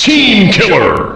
Team Killer!